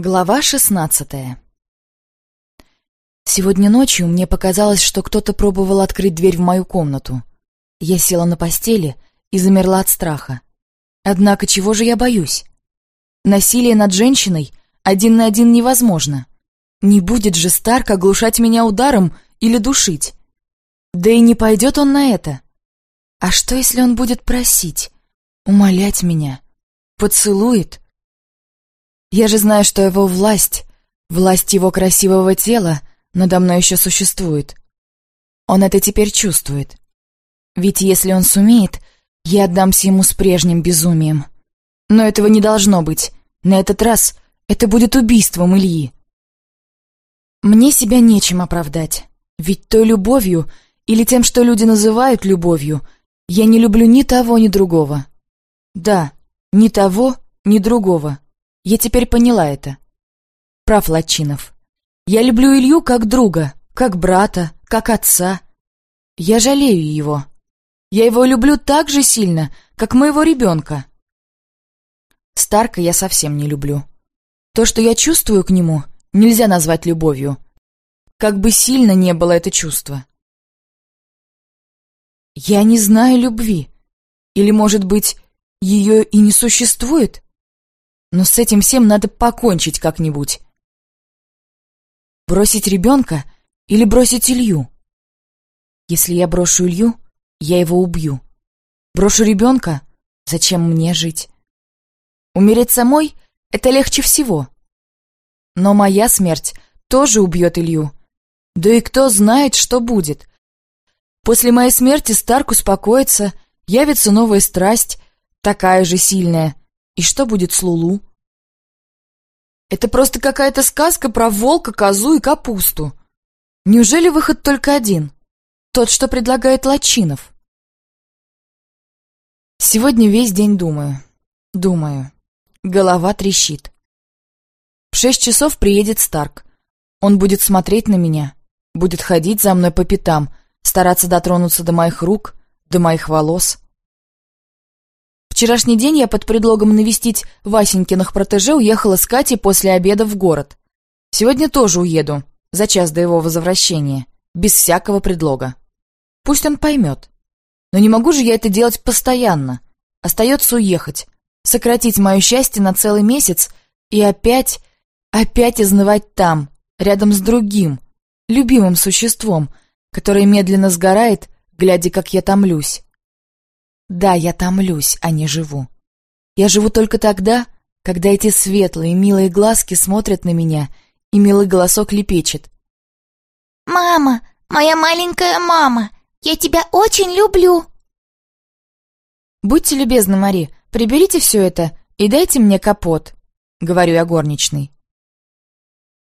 Глава шестнадцатая Сегодня ночью мне показалось, что кто-то пробовал открыть дверь в мою комнату. Я села на постели и замерла от страха. Однако чего же я боюсь? Насилие над женщиной один на один невозможно. Не будет же Старк оглушать меня ударом или душить. Да и не пойдет он на это. А что, если он будет просить, умолять меня, поцелует? Я же знаю, что его власть, власть его красивого тела, надо мной еще существует. Он это теперь чувствует. Ведь если он сумеет, я отдамся ему с прежним безумием. Но этого не должно быть. На этот раз это будет убийством Ильи. Мне себя нечем оправдать. Ведь той любовью, или тем, что люди называют любовью, я не люблю ни того, ни другого. Да, ни того, ни другого. Я теперь поняла это. Прав Латчинов. Я люблю Илью как друга, как брата, как отца. Я жалею его. Я его люблю так же сильно, как моего ребенка. Старка я совсем не люблю. То, что я чувствую к нему, нельзя назвать любовью. Как бы сильно не было это чувство. Я не знаю любви. Или, может быть, ее и не существует? Но с этим всем надо покончить как-нибудь. Бросить ребенка или бросить Илью? Если я брошу Илью, я его убью. Брошу ребенка, зачем мне жить? Умереть самой — это легче всего. Но моя смерть тоже убьет Илью. Да и кто знает, что будет. После моей смерти Старк успокоится, явится новая страсть, такая же сильная, и что будет с Лулу? Это просто какая-то сказка про волка, козу и капусту. Неужели выход только один? Тот, что предлагает Лачинов. Сегодня весь день думаю. Думаю. Голова трещит. В шесть часов приедет Старк. Он будет смотреть на меня, будет ходить за мной по пятам, стараться дотронуться до моих рук, до моих волос. Вчерашний день я под предлогом навестить Васенькиных протеже уехала с Катей после обеда в город. Сегодня тоже уеду, за час до его возвращения, без всякого предлога. Пусть он поймет. Но не могу же я это делать постоянно. Остается уехать, сократить мое счастье на целый месяц и опять, опять изнывать там, рядом с другим, любимым существом, которое медленно сгорает, глядя, как я томлюсь. Да, я томлюсь, а не живу. Я живу только тогда, когда эти светлые, милые глазки смотрят на меня, и милый голосок лепечет. «Мама, моя маленькая мама, я тебя очень люблю!» «Будьте любезны, Мари, приберите все это и дайте мне капот», — говорю я горничной.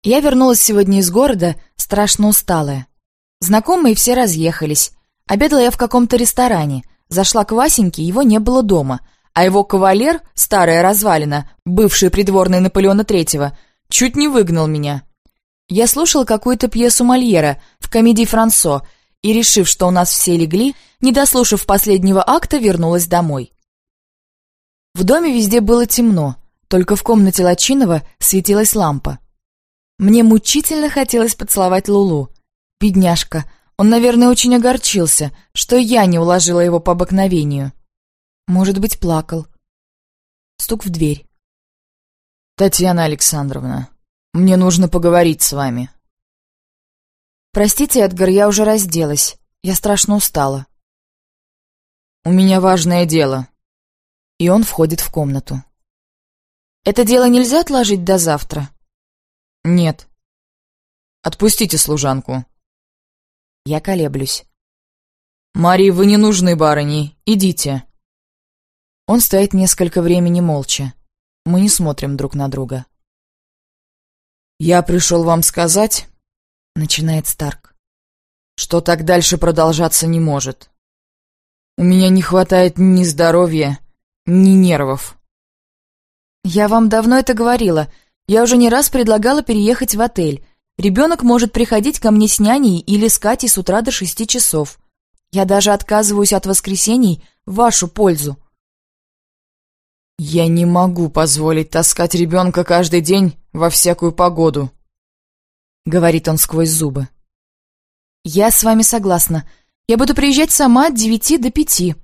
Я вернулась сегодня из города, страшно усталая. Знакомые все разъехались. Обедала я в каком-то ресторане — Зашла к Васеньке, его не было дома, а его кавалер, старая развалина, бывший придворный Наполеона Третьего, чуть не выгнал меня. Я слушала какую-то пьесу Мольера в комедии «Франсо» и, решив, что у нас все легли, не дослушав последнего акта, вернулась домой. В доме везде было темно, только в комнате Лачинова светилась лампа. Мне мучительно хотелось поцеловать Лулу. Бедняжка, он, наверное, очень огорчился, что я не уложила его по обыкновению. Может быть, плакал. Стук в дверь. «Татьяна Александровна, мне нужно поговорить с вами». «Простите, Эдгар, я уже разделась. Я страшно устала». «У меня важное дело». И он входит в комнату. «Это дело нельзя отложить до завтра?» «Нет». «Отпустите служанку», я колеблюсь. «Мари, вы не нужны, барыни. Идите». Он стоит несколько времени молча. Мы не смотрим друг на друга. «Я пришел вам сказать...» — начинает Старк. «Что так дальше продолжаться не может. У меня не хватает ни здоровья, ни нервов». «Я вам давно это говорила. Я уже не раз предлагала переехать в отель. Ребенок может приходить ко мне с няней или с Катей с утра до шести часов. Я даже отказываюсь от воскресений в вашу пользу. Я не могу позволить таскать ребенка каждый день во всякую погоду», — говорит он сквозь зубы. «Я с вами согласна. Я буду приезжать сама от девяти до пяти».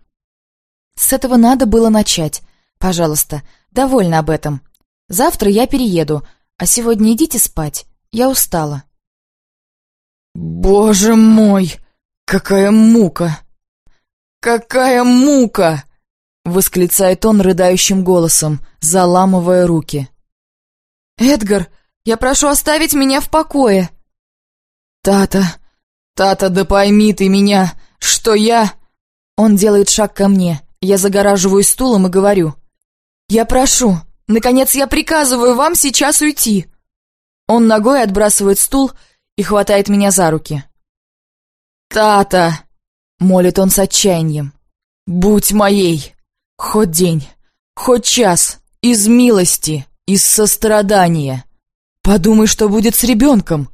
С этого надо было начать. Пожалуйста, довольна об этом. Завтра я перееду, а сегодня идите спать. Я устала. «Боже мой, какая мука! Какая мука!» Восклицает он рыдающим голосом, заламывая руки. «Эдгар, я прошу оставить меня в покое!» «Тата, Тата, да пойми ты меня, что я...» Он делает шаг ко мне, я загораживаюсь стулом и говорю. «Я прошу, наконец я приказываю вам сейчас уйти!» Он ногой отбрасывает стул и хватает меня за руки. «Тата!» — молит он с отчаянием. «Будь моей! Хоть день, хоть час, из милости, из сострадания. Подумай, что будет с ребенком.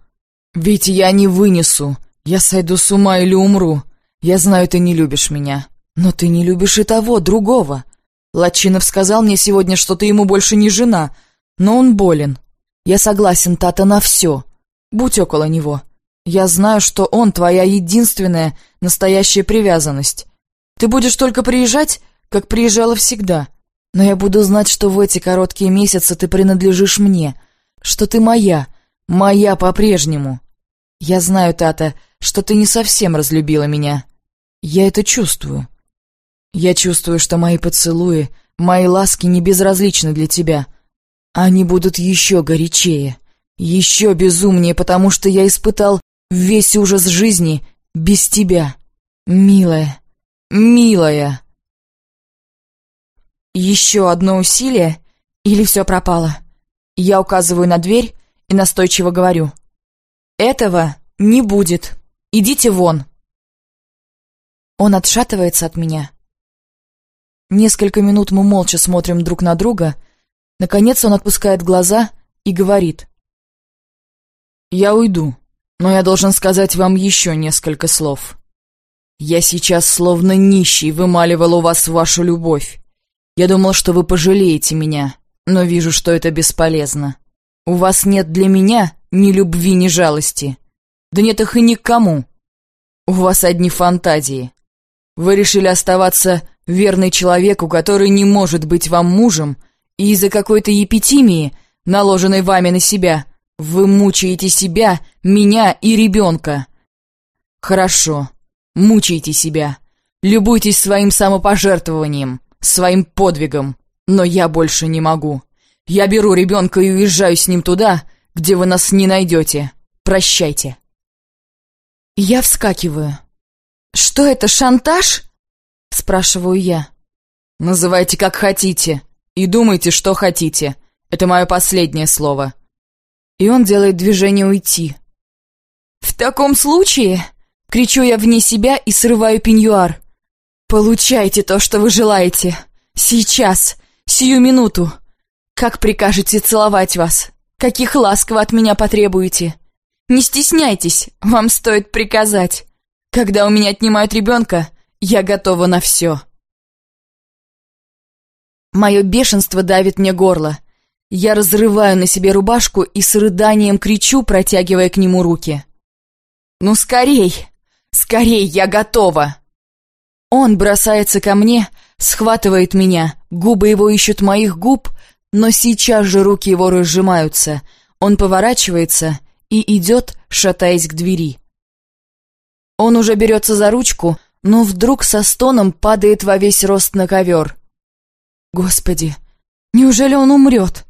Ведь я не вынесу, я сойду с ума или умру. Я знаю, ты не любишь меня, но ты не любишь и того, другого. Лачинов сказал мне сегодня, что ты ему больше не жена, но он болен. Я согласен, Тата, на все. Будь около него. Я знаю, что он твоя единственная настоящая привязанность. Ты будешь только приезжать, как приезжала всегда. Но я буду знать, что в эти короткие месяцы ты принадлежишь мне, что ты моя, моя по-прежнему. Я знаю, Тата, что ты не совсем разлюбила меня. Я это чувствую. Я чувствую, что мои поцелуи, мои ласки не безразличны для тебя. Они будут еще горячее, еще безумнее, потому что я испытал весь ужас жизни без тебя. Милая, милая. Еще одно усилие, или все пропало? Я указываю на дверь и настойчиво говорю. Этого не будет. Идите вон. Он отшатывается от меня. Несколько минут мы молча смотрим друг на друга. Наконец он отпускает глаза и говорит. «Я уйду, но я должен сказать вам еще несколько слов. Я сейчас словно нищий вымаливал у вас вашу любовь. Я думал, что вы пожалеете меня, но вижу, что это бесполезно. У вас нет для меня ни любви, ни жалости. Да нет их и никому. У вас одни фантазии. Вы решили оставаться верной человеку, который не может быть вам мужем, и из-за какой-то епитимии, наложенной вами на себя, вы мучаете себя, меня и ребенка. Хорошо, мучайте себя. Любуйтесь своим самопожертвованием своим подвигом, но я больше не могу. Я беру ребенка и уезжаю с ним туда, где вы нас не найдете. Прощайте. Я вскакиваю. «Что это, шантаж?» Спрашиваю я. «Называйте как хотите. И думайте, что хотите. Это мое последнее слово». И он делает движение уйти. «В таком случае...» Кричу я вне себя и срываю пеньюар. «Получайте то, что вы желаете. Сейчас, сию минуту. Как прикажете целовать вас? Каких ласк вы от меня потребуете? Не стесняйтесь, вам стоит приказать. Когда у меня отнимают ребенка, я готова на все». Мое бешенство давит мне горло. Я разрываю на себе рубашку и с рыданием кричу, протягивая к нему руки. «Ну, скорей! Скорей, я готова!» Он бросается ко мне, схватывает меня, губы его ищут моих губ, но сейчас же руки его разжимаются. Он поворачивается и идет, шатаясь к двери. Он уже берется за ручку, но вдруг со стоном падает во весь рост на ковер. Господи, неужели он умрет?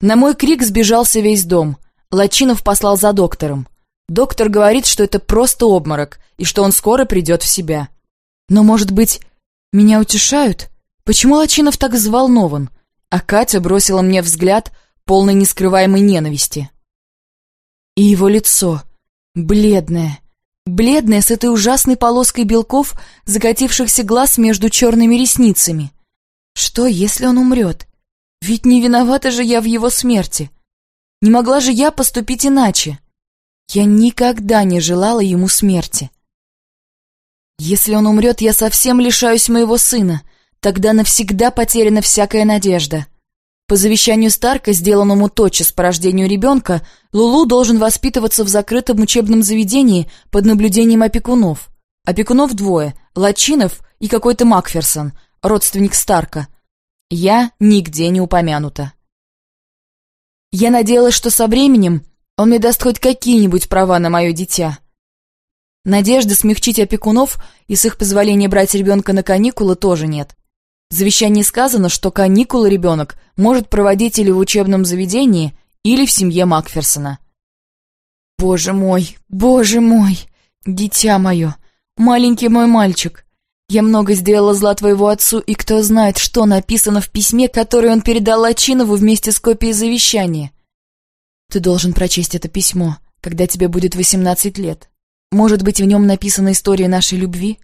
На мой крик сбежался весь дом. Лачинов послал за доктором. Доктор говорит, что это просто обморок, и что он скоро придет в себя. Но, может быть, меня утешают? Почему Лачинов так взволнован? А Катя бросила мне взгляд, полный нескрываемой ненависти. И его лицо, бледное, бледное с этой ужасной полоской белков, закатившихся глаз между черными ресницами. Что, если он умрет? Ведь не виновата же я в его смерти. Не могла же я поступить иначе. Я никогда не желала ему смерти. Если он умрет, я совсем лишаюсь моего сына. Тогда навсегда потеряна всякая надежда. По завещанию Старка, сделанному тотчас по рождению ребенка, Лулу должен воспитываться в закрытом учебном заведении под наблюдением опекунов. Опекунов двое – Лачинов и какой-то Макферсон, родственник Старка. Я нигде не упомянута. Я надеялась, что со временем он мне даст хоть какие-нибудь права на мое дитя. Надежды смягчить опекунов и с их позволения брать ребенка на каникулы тоже нет. В завещании сказано, что каникулы ребенок может проводить или в учебном заведении, или в семье Макферсона. Боже мой, боже мой, дитя мое, маленький мой мальчик. Я много сделала зла твоему отцу, и кто знает, что написано в письме, которое он передал Лачинову вместе с копией завещания. Ты должен прочесть это письмо, когда тебе будет восемнадцать лет. Может быть, в нем написана история нашей любви?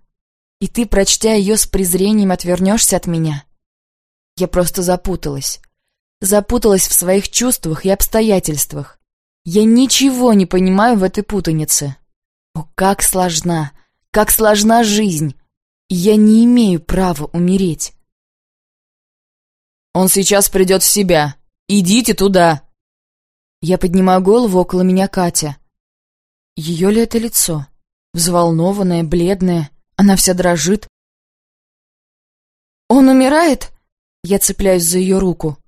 И ты, прочтя ее с презрением, отвернешься от меня? Я просто запуталась. Запуталась в своих чувствах и обстоятельствах. Я ничего не понимаю в этой путанице. О, как сложна, как сложна жизнь! Я не имею права умереть. Он сейчас придет в себя. Идите туда. Я поднимаю голову, около меня Катя. Ее ли это лицо? Взволнованное, бледное, она вся дрожит. «Он умирает?» Я цепляюсь за ее руку.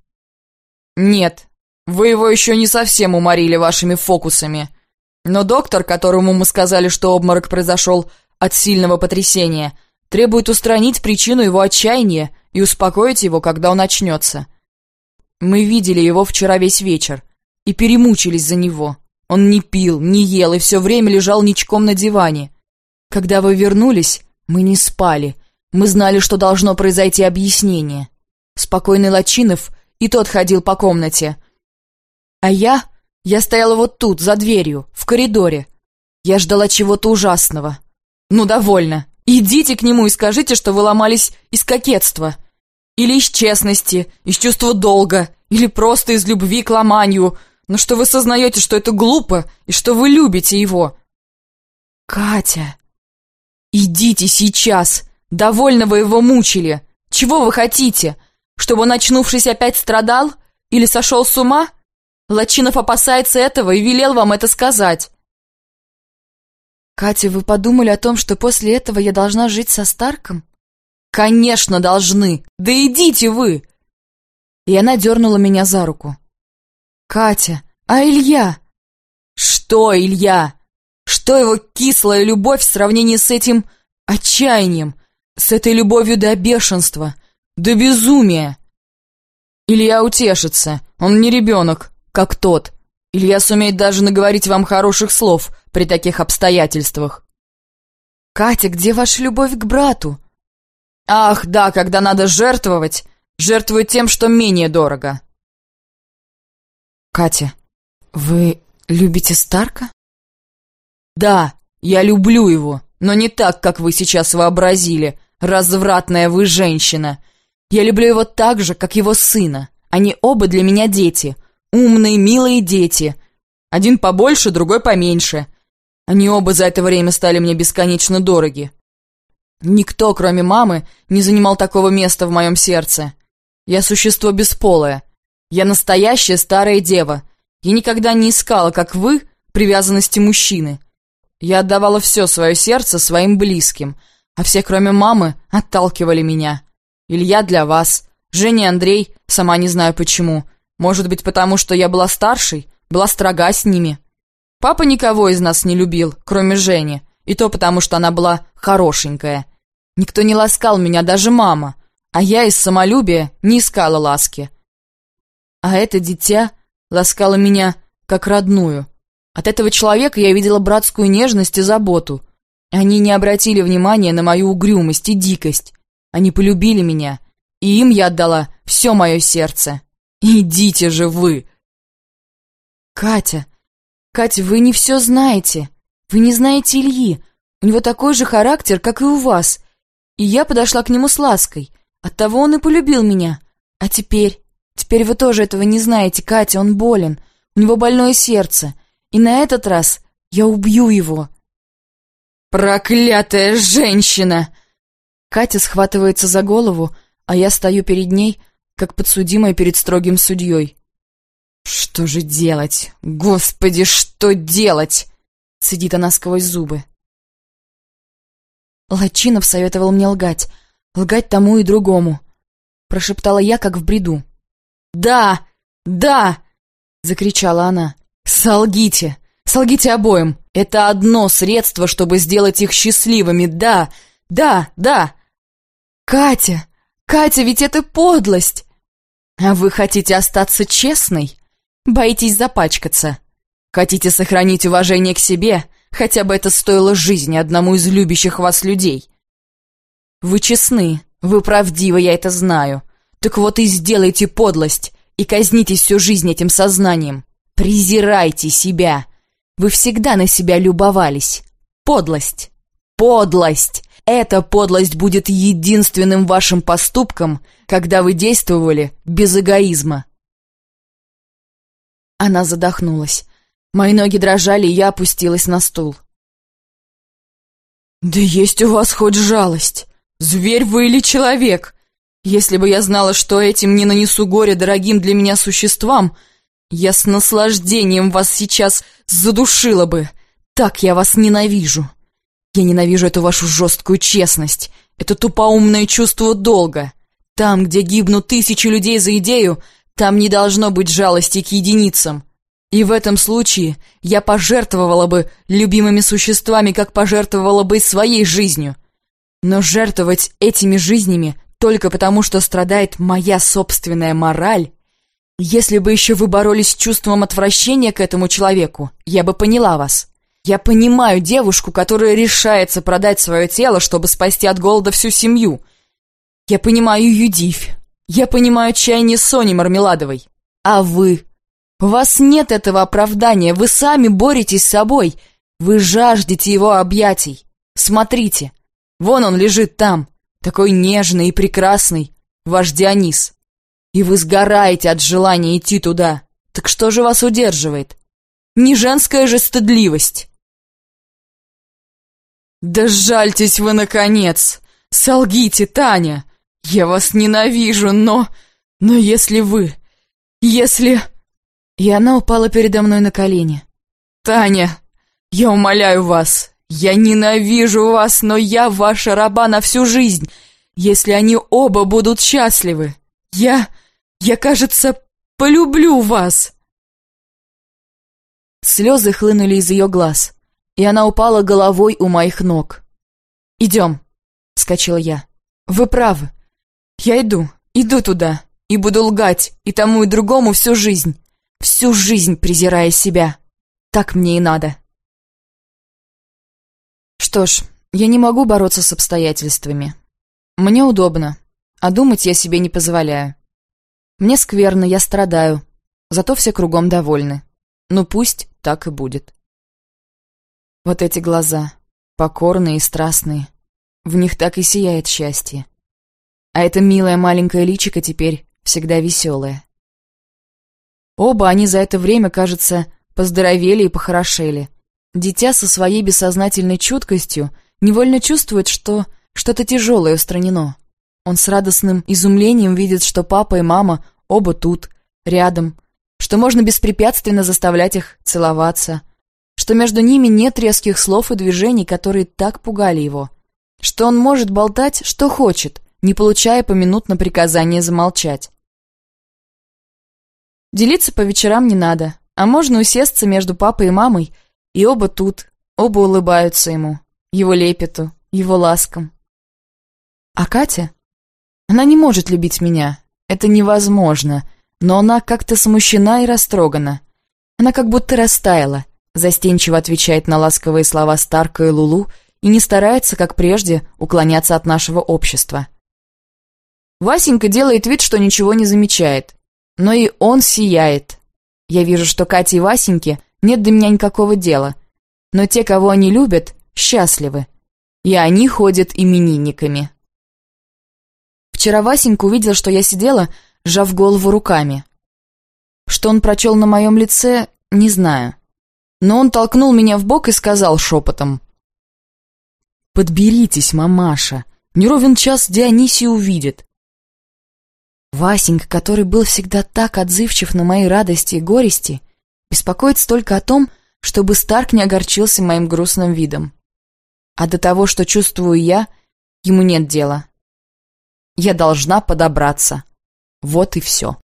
«Нет, вы его еще не совсем уморили вашими фокусами. Но доктор, которому мы сказали, что обморок произошел от сильного потрясения, требует устранить причину его отчаяния и успокоить его, когда он очнется. Мы видели его вчера весь вечер и перемучились за него. Он не пил, не ел и все время лежал ничком на диване. Когда вы вернулись, мы не спали. Мы знали, что должно произойти объяснение. Спокойный Лачинов и тот ходил по комнате. А я... Я стояла вот тут, за дверью, в коридоре. Я ждала чего-то ужасного. Ну, довольно. Идите к нему и скажите, что вы ломались из кокетства. Или из честности, из чувства долга, или просто из любви к ломанию, но что вы сознаете, что это глупо, и что вы любите его. Катя, идите сейчас. Довольно вы его мучили. Чего вы хотите? Чтобы он, очнувшись, опять страдал? Или сошел с ума? Лачинов опасается этого и велел вам это сказать. Катя, вы подумали о том, что после этого я должна жить со Старком? Конечно, должны. Да идите вы. И она дернула меня за руку. Катя, а Илья? Что Илья? Что его кислая любовь в сравнении с этим отчаянием, с этой любовью до бешенства, до безумия? Илья утешится, он не ребенок, как тот. Илья сумеет даже наговорить вам хороших слов при таких обстоятельствах. Катя, где ваша любовь к брату? Ах, да, когда надо жертвовать, жертвует тем, что менее дорого. Катя, вы любите Старка? Да, я люблю его, но не так, как вы сейчас вообразили, развратная вы женщина. Я люблю его так же, как его сына. Они оба для меня дети, умные, милые дети. Один побольше, другой поменьше. Они оба за это время стали мне бесконечно дороги. Никто, кроме мамы, не занимал такого места в моем сердце. Я существо бесполое, я настоящая старая дева. Я никогда не искала, как вы, привязанности мужчины. Я отдавала все свое сердце своим близким, а все, кроме мамы, отталкивали меня. Илья для вас, Женя Андрей, сама не знаю почему. Может быть, потому что я была старшей, была строга с ними. Папа никого из нас не любил, кроме Жени, и то потому, что она была хорошенькая. Никто не ласкал меня, даже мама, а я из самолюбия не искала ласки. А это дитя ласкало меня как родную. От этого человека я видела братскую нежность и заботу. Они не обратили внимания на мою угрюмость и дикость. Они полюбили меня, и им я отдала все мое сердце. Идите же вы! Катя, Катя, вы не все знаете. Вы не знаете Ильи. У него такой же характер, как и у вас. И я подошла к нему с лаской. Оттого он и полюбил меня. А теперь... Теперь вы тоже этого не знаете, Катя, он болен. У него больное сердце. И на этот раз я убью его. Проклятая женщина! Катя схватывается за голову, а я стою перед ней, как подсудимая перед строгим судьей. «Что же делать? Господи, что делать?» — цедит она сквозь зубы. Лачинов советовал мне лгать, лгать тому и другому. Прошептала я, как в бреду. «Да! Да!» — закричала она. «Солгите! Солгите обоим! Это одно средство, чтобы сделать их счастливыми! Да! Да! Да!» «Катя! Катя, ведь это подлость!» «А вы хотите остаться честной? Боитесь запачкаться? Хотите сохранить уважение к себе? Хотя бы это стоило жизни одному из любящих вас людей?» «Вы честны, вы правдивы, я это знаю. Так вот и сделайте подлость, и казнитесь всю жизнь этим сознанием. Презирайте себя. Вы всегда на себя любовались. Подлость. Подлость. Эта подлость будет единственным вашим поступком, когда вы действовали без эгоизма. Она задохнулась. Мои ноги дрожали, и я опустилась на стул. «Да есть у вас хоть жалость! Зверь вы или человек? Если бы я знала, что этим не нанесу горе дорогим для меня существам, я с наслаждением вас сейчас задушила бы. Так я вас ненавижу!» Я ненавижу эту вашу жесткую честность, это тупоумное чувство долга. Там, где гибнут тысячи людей за идею, там не должно быть жалости к единицам. И в этом случае я пожертвовала бы любимыми существами, как пожертвовала бы своей жизнью. Но жертвовать этими жизнями только потому, что страдает моя собственная мораль... Если бы еще вы боролись с чувством отвращения к этому человеку, я бы поняла вас. Я понимаю девушку, которая решается продать свое тело, чтобы спасти от голода всю семью. Я понимаю Юдивь. Я понимаю отчаяние Сони Мармеладовой. А вы? У вас нет этого оправдания. Вы сами боретесь с собой. Вы жаждете его объятий. Смотрите. Вон он лежит там. Такой нежный и прекрасный. Ваш Дионис. И вы сгораете от желания идти туда. Так что же вас удерживает? Не женская же стыдливость. «Да жальтесь вы, наконец! Солгите, Таня! Я вас ненавижу, но... Но если вы... Если...» И она упала передо мной на колени. «Таня, я умоляю вас, я ненавижу вас, но я ваша раба на всю жизнь, если они оба будут счастливы. Я... я, кажется, полюблю вас!» Слезы хлынули из ее глаз и она упала головой у моих ног. «Идем», — вскочила я. «Вы правы. Я иду, иду туда, и буду лгать и тому, и другому всю жизнь, всю жизнь презирая себя. Так мне и надо». Что ж, я не могу бороться с обстоятельствами. Мне удобно, а думать я себе не позволяю. Мне скверно, я страдаю, зато все кругом довольны. Ну пусть так и будет. Вот эти глаза, покорные и страстные. В них так и сияет счастье. А это милая маленькая личико теперь всегда веселая. Оба они за это время, кажется, поздоровели и похорошели. Дитя со своей бессознательной чуткостью невольно чувствует, что что-то тяжелое устранено. Он с радостным изумлением видит, что папа и мама оба тут, рядом, что можно беспрепятственно заставлять их целоваться, что между ними нет резких слов и движений, которые так пугали его, что он может болтать, что хочет, не получая поминутно приказания замолчать. Делиться по вечерам не надо, а можно усесться между папой и мамой, и оба тут, оба улыбаются ему, его лепету, его ласкам. А Катя? Она не может любить меня, это невозможно, но она как-то смущена и растрогана. Она как будто растаяла, Застенчиво отвечает на ласковые слова Старка и Лулу и не старается, как прежде, уклоняться от нашего общества. Васенька делает вид, что ничего не замечает. Но и он сияет. Я вижу, что Кате и Васеньке нет до меня никакого дела. Но те, кого они любят, счастливы. И они ходят именинниками. Вчера Васенька увидел, что я сидела, сжав голову руками. Что он прочел на моем лице, не знаю но он толкнул меня в бок и сказал шепотом. «Подберитесь, мамаша, не ровен час Дионисий увидит». Васенька, который был всегда так отзывчив на мои радости и горести, беспокоится только о том, чтобы Старк не огорчился моим грустным видом. А до того, что чувствую я, ему нет дела. Я должна подобраться. Вот и все.